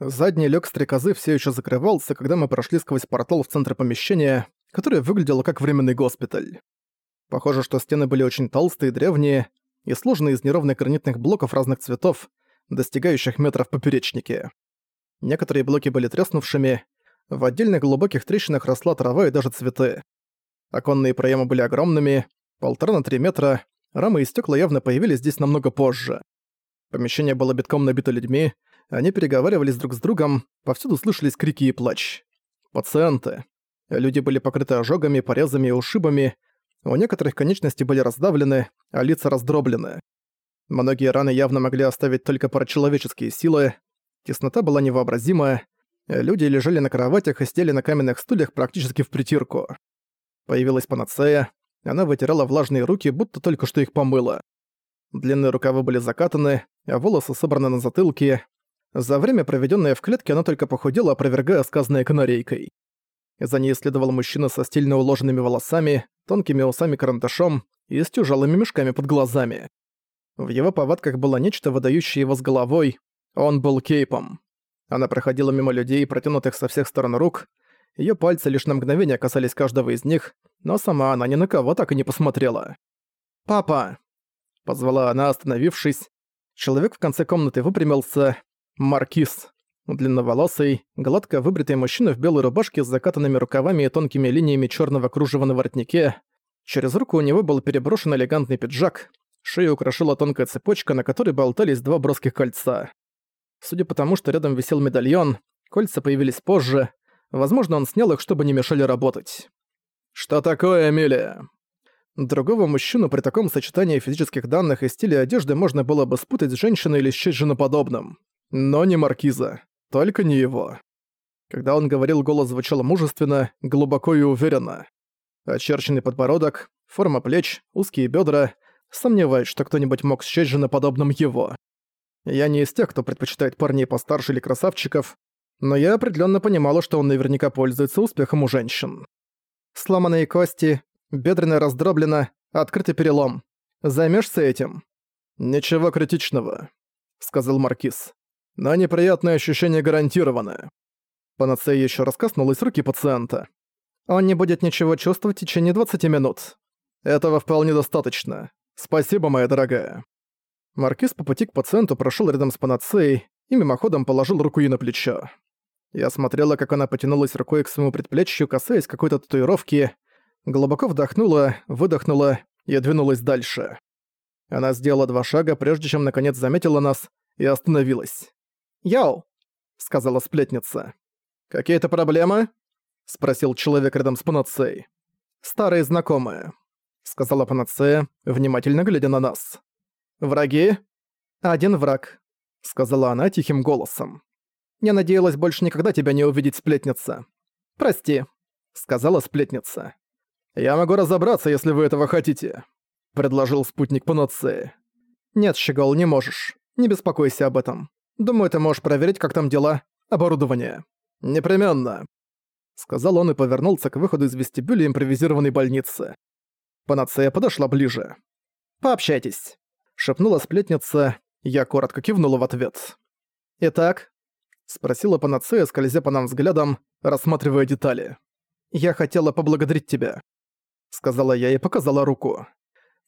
Задний лёг стрекозы все еще закрывался, когда мы прошли сквозь портал в центр помещения, которое выглядело как временный госпиталь. Похоже, что стены были очень толстые, древние и сложены из неровных гранитных блоков разных цветов, достигающих метров поперечнике. Некоторые блоки были треснувшими, в отдельных глубоких трещинах росла трава и даже цветы. Оконные проемы были огромными, полтора на три метра, рамы и стекла явно появились здесь намного позже. Помещение было битком набито людьми, они переговаривались друг с другом, повсюду слышались крики и плач. Пациенты. Люди были покрыты ожогами, порезами и ушибами, у некоторых конечности были раздавлены, а лица раздроблены. Многие раны явно могли оставить только парачеловеческие силы, теснота была невообразимая, люди лежали на кроватях и сидели на каменных стульях практически в притирку. Появилась панацея, она вытирала влажные руки, будто только что их помыла. Длинные рукавы были закатаны, а волосы собраны на затылке. За время, проведенное в клетке, она только похудела, опровергая сказанное канарейкой. За ней следовал мужчина со стильно уложенными волосами, тонкими усами-карандашом и с тяжелыми мешками под глазами. В его повадках было нечто, выдающее его с головой. Он был кейпом. Она проходила мимо людей, протянутых со всех сторон рук. Ее пальцы лишь на мгновение касались каждого из них, но сама она ни на кого так и не посмотрела. «Папа!» — позвала она, остановившись. Человек в конце комнаты выпрямился. Маркиз. Длинноволосый, гладко выбритый мужчина в белой рубашке с закатанными рукавами и тонкими линиями черного кружева на воротнике. Через руку у него был переброшен элегантный пиджак. Шею украшала тонкая цепочка, на которой болтались два броских кольца. Судя по тому, что рядом висел медальон, кольца появились позже. Возможно, он снял их, чтобы не мешали работать. «Что такое, Эмилия?» Другого мужчину при таком сочетании физических данных и стиля одежды можно было бы спутать с женщиной или счесть женоподобным. Но не маркиза. Только не его. Когда он говорил, голос звучал мужественно, глубоко и уверенно. Очерченный подбородок, форма плеч, узкие бедра. Сомневаюсь, что кто-нибудь мог счесть женоподобным его. Я не из тех, кто предпочитает парней постарше или красавчиков, но я определенно понимала, что он наверняка пользуется успехом у женщин. Сломанные кости, бедренная раздроблена, открытый перелом. Займешься этим? Ничего критичного, сказал Маркиз но неприятное ощущение гарантировано. Панацея еще раз коснулась руки пациента. Он не будет ничего чувствовать в течение 20 минут. Этого вполне достаточно. Спасибо, моя дорогая. Маркиз по пути к пациенту прошел рядом с панацеей и мимоходом положил руку ей на плечо. Я смотрела, как она потянулась рукой к своему предплечью, касаясь какой-то татуировки, глубоко вдохнула, выдохнула и двинулась дальше. Она сделала два шага, прежде чем наконец заметила нас, и остановилась. «Йоу!» — сказала сплетница. «Какие-то проблемы?» — спросил человек рядом с Панацеей. «Старые знакомые», — сказала Панацея, внимательно глядя на нас. «Враги?» «Один враг», — сказала она тихим голосом. «Я надеялась больше никогда тебя не увидеть, сплетница. Прости», — сказала сплетница. «Я могу разобраться, если вы этого хотите», — предложил спутник Панацеи. «Нет, Щегол, не можешь. Не беспокойся об этом. Думаю, ты можешь проверить, как там дела. Оборудование. Непременно. Сказал он и повернулся к выходу из вестибюля импровизированной больницы. Панацея подошла ближе. «Пообщайтесь», — шепнула сплетница, я коротко кивнула в ответ. «Итак?» — спросила Панацея, скользя по нам взглядом, рассматривая детали. «Я хотела поблагодарить тебя», — сказала я и показала руку.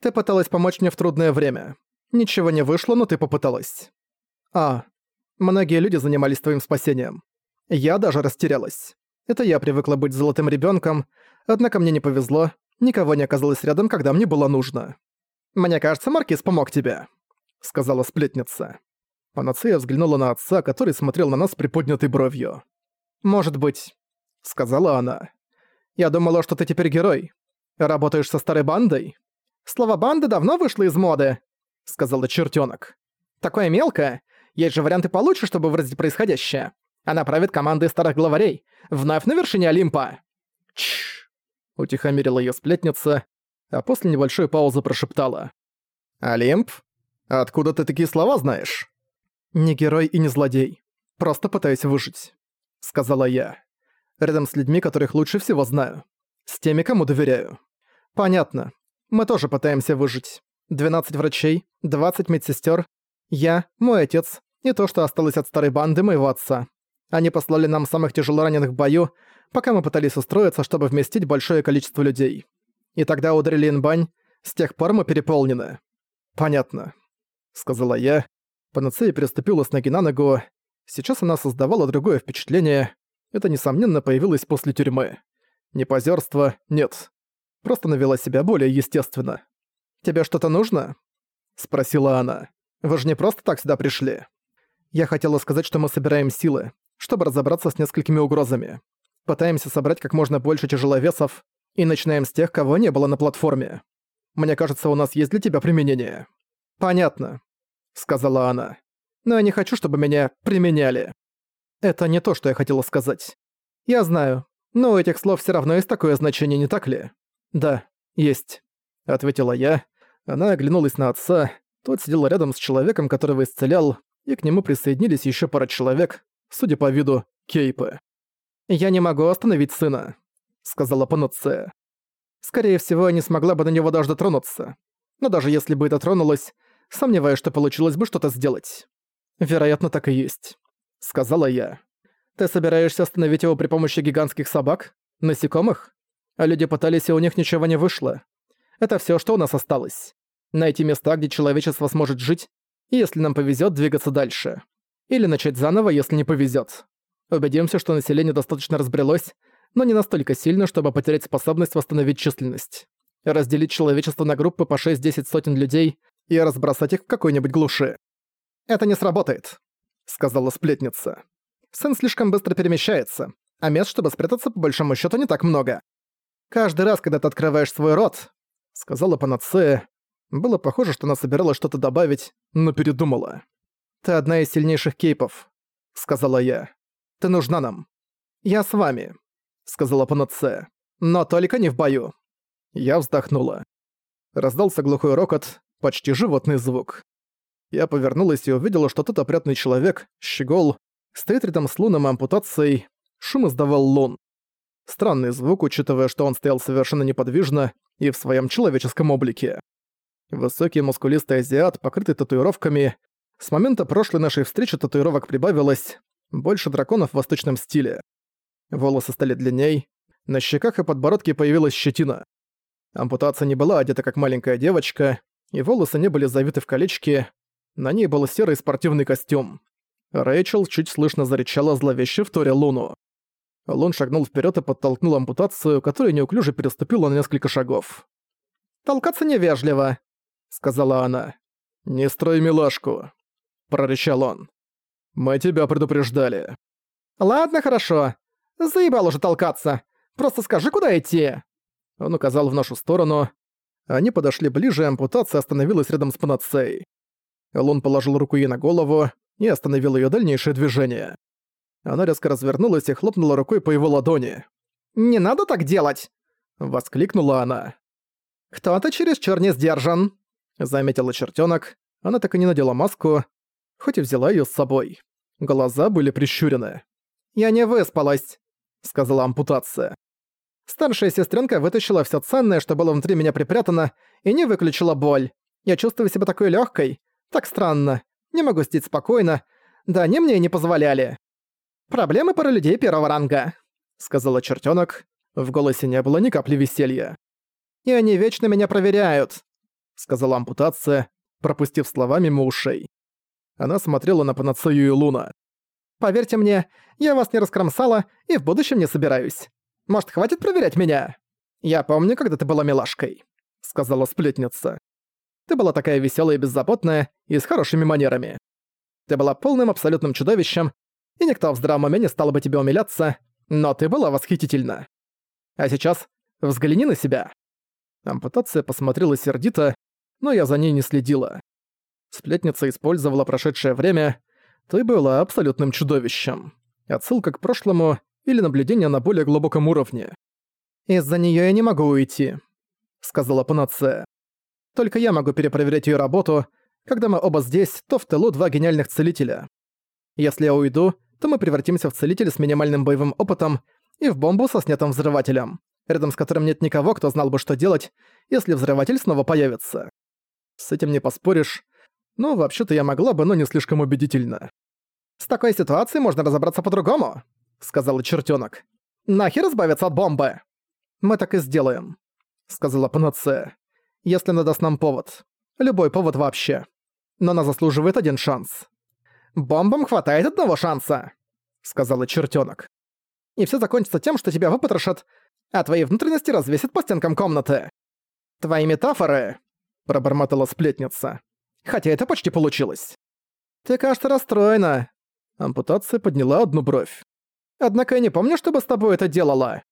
«Ты пыталась помочь мне в трудное время. Ничего не вышло, но ты попыталась». «А, Многие люди занимались твоим спасением. Я даже растерялась. Это я привыкла быть золотым ребенком, однако мне не повезло, никого не оказалось рядом, когда мне было нужно. «Мне кажется, Маркиз помог тебе», — сказала сплетница. Панацея взглянула на отца, который смотрел на нас приподнятой бровью. «Может быть», — сказала она. «Я думала, что ты теперь герой. Работаешь со старой бандой?» «Слово «банда» давно вышло из моды», — сказала чертёнок. «Такое мелкое, есть же варианты получше, чтобы выразить происходящее. Она правит командой старых главарей. Вновь на вершине Олимпа. Чш. Утихомирила ее сплетница, а после небольшой паузы прошептала. «Олимп? Откуда ты такие слова знаешь?» «Не герой и не злодей. Просто пытаюсь выжить», — сказала я. «Рядом с людьми, которых лучше всего знаю. С теми, кому доверяю». «Понятно. Мы тоже пытаемся выжить. 12 врачей, 20 медсестер, я, мой отец и то, что осталось от старой банды моего отца. Они послали нам самых тяжелораненых в бою, пока мы пытались устроиться, чтобы вместить большое количество людей. И тогда ударили инбань, с тех пор мы переполнены». «Понятно», — сказала я. Панацея переступила с ноги на ногу. Сейчас она создавала другое впечатление. Это, несомненно, появилось после тюрьмы. Не позерство, нет. Просто навела себя более естественно. «Тебе что-то нужно?» — спросила она. «Вы же не просто так сюда пришли?» Я хотела сказать, что мы собираем силы, чтобы разобраться с несколькими угрозами. Пытаемся собрать как можно больше тяжеловесов и начинаем с тех, кого не было на платформе. Мне кажется, у нас есть для тебя применение». «Понятно», — сказала она. «Но я не хочу, чтобы меня применяли». Это не то, что я хотела сказать. Я знаю, но у этих слов все равно есть такое значение, не так ли? Да, есть, ответила я. Она оглянулась на отца. Тот сидел рядом с человеком, которого исцелял, и к нему присоединились еще пара человек, судя по виду, кейпы. «Я не могу остановить сына», — сказала Пануция. Скорее всего, я не смогла бы на него даже дотронуться. Но даже если бы это тронулось, сомневаюсь, что получилось бы что-то сделать. Вероятно, так и есть. Сказала я. Ты собираешься остановить его при помощи гигантских собак? Насекомых? А люди пытались, и у них ничего не вышло. Это все, что у нас осталось. Найти места, где человечество сможет жить, если нам повезет, двигаться дальше. Или начать заново, если не повезет. Убедимся, что население достаточно разбрелось, но не настолько сильно, чтобы потерять способность восстановить численность. Разделить человечество на группы по 6-10 сотен людей и разбросать их в какой-нибудь глуши. «Это не сработает», — сказала сплетница. «Сын слишком быстро перемещается, а мест, чтобы спрятаться, по большому счету не так много. Каждый раз, когда ты открываешь свой рот», — сказала Панацея, было похоже, что она собиралась что-то добавить, но передумала. «Ты одна из сильнейших кейпов», — сказала я. «Ты нужна нам. Я с вами сказала Панацея. «Но только не в бою». Я вздохнула. Раздался глухой рокот, почти животный звук. Я повернулась и увидела, что тот опрятный человек, щегол, стоит рядом с луном и ампутацией. Шум издавал лун. Странный звук, учитывая, что он стоял совершенно неподвижно и в своем человеческом облике. Высокий мускулистый азиат, покрытый татуировками. С момента прошлой нашей встречи татуировок прибавилось. Больше драконов в восточном стиле. Волосы стали длинней, на щеках и подбородке появилась щетина. Ампутация не была одета как маленькая девочка, и волосы не были завиты в колечки, на ней был серый спортивный костюм. Рэйчел чуть слышно зарычала зловеще в торе Луну. Лун шагнул вперед и подтолкнул ампутацию, которая неуклюже переступила на несколько шагов. «Толкаться невежливо», — сказала она. «Не строй милашку», — прорычал он. «Мы тебя предупреждали». «Ладно, хорошо. «Заебал уже толкаться! Просто скажи, куда идти!» Он указал в нашу сторону. Они подошли ближе, ампутация остановилась рядом с панацеей. Лун положил руку ей на голову и остановил ее дальнейшее движение. Она резко развернулась и хлопнула рукой по его ладони. «Не надо так делать!» — воскликнула она. «Кто-то чересчур не сдержан», — заметила чертенок. Она так и не надела маску, хоть и взяла ее с собой. Глаза были прищурены. «Я не выспалась», — сказала ампутация. Старшая сестренка вытащила все ценное, что было внутри меня припрятано, и не выключила боль. Я чувствую себя такой легкой. Так странно. Не могу сидеть спокойно. Да они мне не позволяли. Проблемы пара людей первого ранга, сказала чертенок. В голосе не было ни капли веселья. И они вечно меня проверяют, сказала ампутация, пропустив слова мимо ушей. Она смотрела на панацею и Луна. Поверьте мне, я вас не раскромсала и в будущем не собираюсь. Может, хватит проверять меня? Я помню, когда ты была милашкой», — сказала сплетница. «Ты была такая веселая и беззаботная, и с хорошими манерами. Ты была полным абсолютным чудовищем, и никто в здравом уме не стал бы тебе умиляться, но ты была восхитительна. А сейчас взгляни на себя». Ампутация посмотрела сердито, но я за ней не следила. Сплетница использовала прошедшее время, ты была абсолютным чудовищем. Отсылка к прошлому или наблюдение на более глубоком уровне. «Из-за неё я не могу уйти», — сказала Панацея. «Только я могу перепроверять её работу. Когда мы оба здесь, то в тылу два гениальных целителя. Если я уйду, то мы превратимся в целителя с минимальным боевым опытом и в бомбу со снятым взрывателем, рядом с которым нет никого, кто знал бы, что делать, если взрыватель снова появится. С этим не поспоришь, но вообще-то я могла бы, но не слишком убедительно. «С такой ситуацией можно разобраться по-другому», — сказала чертёнок. «Нахер избавиться от бомбы?» «Мы так и сделаем», — сказала Панацея. «Если она даст нам повод. Любой повод вообще. Но она заслуживает один шанс». «Бомбам хватает одного шанса», — сказала чертёнок. «И всё закончится тем, что тебя выпотрошат, а твои внутренности развесят по стенкам комнаты». «Твои метафоры», — пробормотала сплетница. «Хотя это почти получилось». «Ты, кажется, расстроена». Ампутация подняла одну бровь. «Однако я не помню, чтобы с тобой это делала».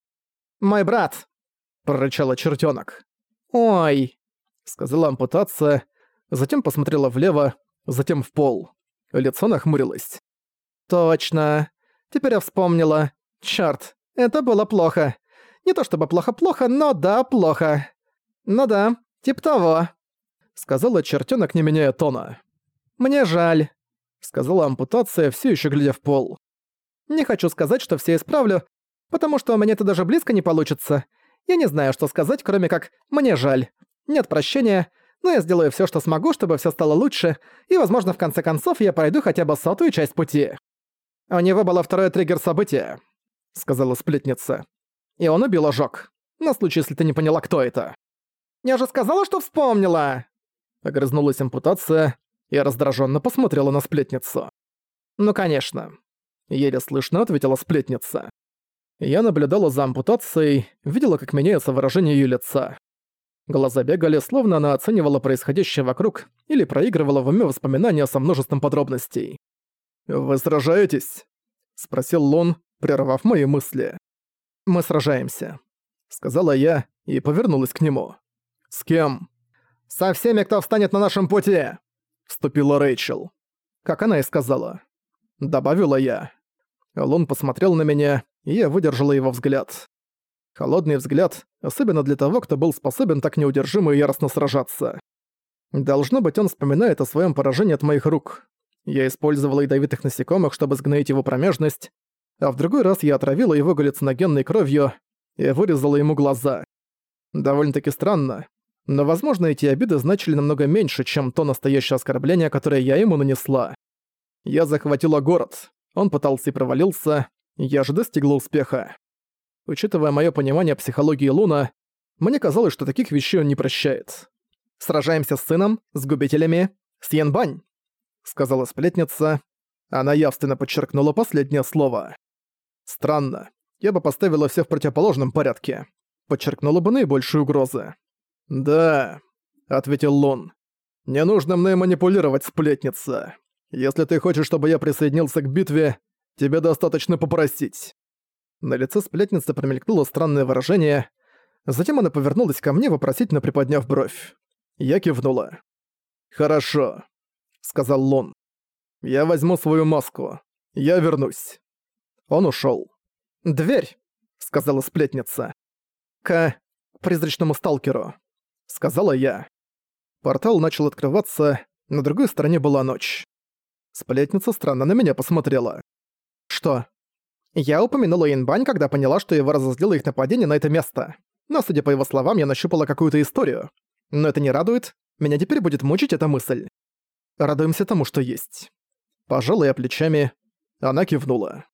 «Мой брат», — прорычала чертёнок. «Ой», — сказала ампутация, затем посмотрела влево, затем в пол. Лицо нахмурилось. «Точно. Теперь я вспомнила. Чёрт, это было плохо. Не то чтобы плохо-плохо, но да, плохо. Ну да, типа того», — сказала чертёнок, не меняя тона. «Мне жаль», — сказала ампутация, все еще глядя в пол. «Не хочу сказать, что все исправлю, потому что у меня это даже близко не получится. Я не знаю, что сказать, кроме как «мне жаль». Нет прощения, но я сделаю все, что смогу, чтобы все стало лучше, и, возможно, в конце концов я пройду хотя бы сотую часть пути». «У него было второе триггер события», — сказала сплетница. «И он убил ожог. На случай, если ты не поняла, кто это». «Я же сказала, что вспомнила!» Огрызнулась ампутация и раздраженно посмотрела на сплетницу. «Ну, конечно». Еле слышно ответила сплетница. Я наблюдала за ампутацией, видела, как меняется выражение ее лица. Глаза бегали, словно она оценивала происходящее вокруг или проигрывала в уме воспоминания со множеством подробностей. «Вы сражаетесь?» — спросил Лон, прервав мои мысли. «Мы сражаемся», — сказала я и повернулась к нему. «С кем?» «Со всеми, кто встанет на нашем пути!» — вступила Рэйчел. Как она и сказала. Добавила я. Лон посмотрел на меня, и я выдержала его взгляд. Холодный взгляд, особенно для того, кто был способен так неудержимо и яростно сражаться. Должно быть, он вспоминает о своем поражении от моих рук. Я использовала ядовитых насекомых, чтобы сгноить его промежность, а в другой раз я отравила его галлюциногенной кровью и вырезала ему глаза. Довольно-таки странно, но, возможно, эти обиды значили намного меньше, чем то настоящее оскорбление, которое я ему нанесла. Я захватила город, он пытался и провалился, я же достигла успеха. Учитывая мое понимание психологии Луна, мне казалось, что таких вещей он не прощает. «Сражаемся с сыном, с губителями, с Янбань», — сказала сплетница. Она явственно подчеркнула последнее слово. «Странно. Я бы поставила всех в противоположном порядке. Подчеркнула бы наибольшие угрозы». «Да», — ответил Лун. «Не нужно мной манипулировать, сплетница. Если ты хочешь, чтобы я присоединился к битве, тебе достаточно попросить». На лице сплетницы промелькнуло странное выражение. Затем она повернулась ко мне, вопросительно приподняв бровь. Я кивнула. «Хорошо», — сказал Лон. «Я возьму свою маску. Я вернусь». Он ушёл. «Дверь», — сказала сплетница. «К призрачному сталкеру», — сказала я. Портал начал открываться, на другой стороне была ночь. Сплетница странно на меня посмотрела. «Что?» Я упомянула Инбань, когда поняла, что его разозлило их нападение на это место. Но, судя по его словам, я нащупала какую-то историю. Но это не радует. Меня теперь будет мучить эта мысль. Радуемся тому, что есть. Пожала я плечами. Она кивнула.